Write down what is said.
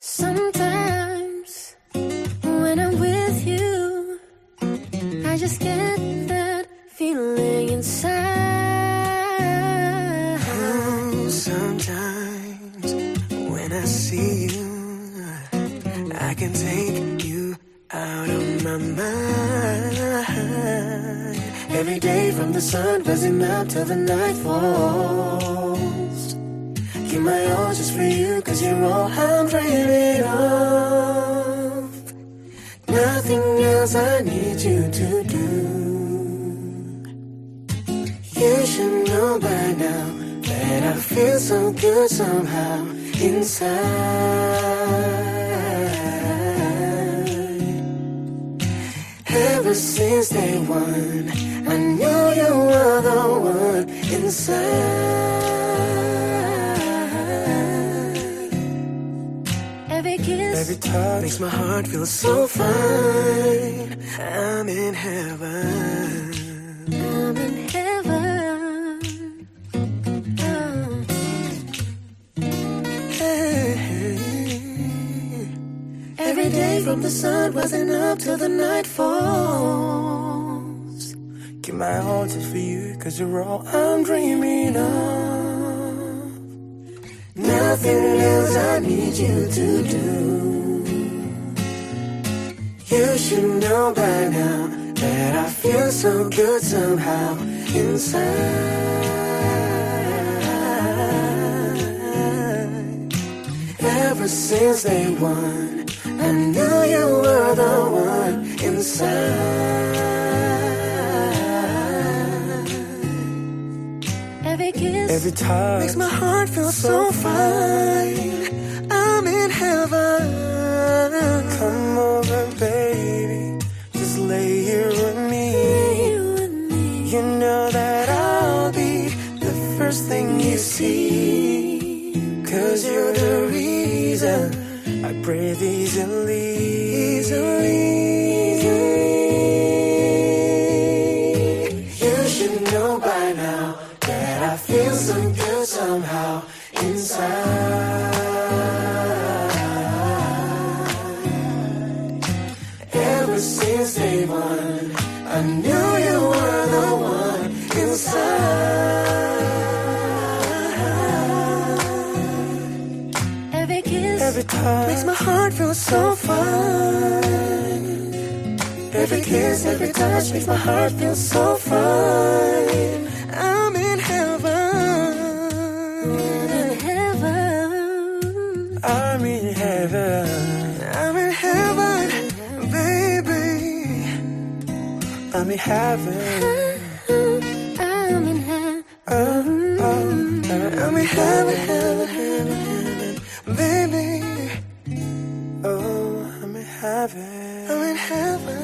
Sometimes when I'm with you, I just get that feeling inside. Sometimes when I see you, I can take you out of my mind. Every day from the sun rising up till the night falls. Give my all just for you, cause you're all I'm dreaming of. Nothing else I need you to do. You should know by now that I feel so good somehow inside. Ever since day one, I knew you were the one inside. Every kiss, Every touch makes my heart feel so fine. I'm in heaven. I'm in heaven. Every day from the sun rising up till the night falls. Give my all just for you, cause you're all I'm dreaming of. Nothing else I need you to do. You should know by now that I feel so good somehow inside. Ever since day one, I knew you were the one inside. Every kiss, Every touch makes my heart feel so fine. I'm in heaven. Come over, baby. Just lay here with me. you and me. You know that I'll be the first thing you see. Cause you're the reason I breathe easily. Easily. You should know by now that I feel so good somehow inside. Ever since day one, I knew Every touch makes my heart feel so fine. Every kiss, every touch makes my heart feel so fine. I'm in heaven. in heaven. I'm in heaven. I'm in heaven, baby. I'm in heaven. heaven. I'm in heaven.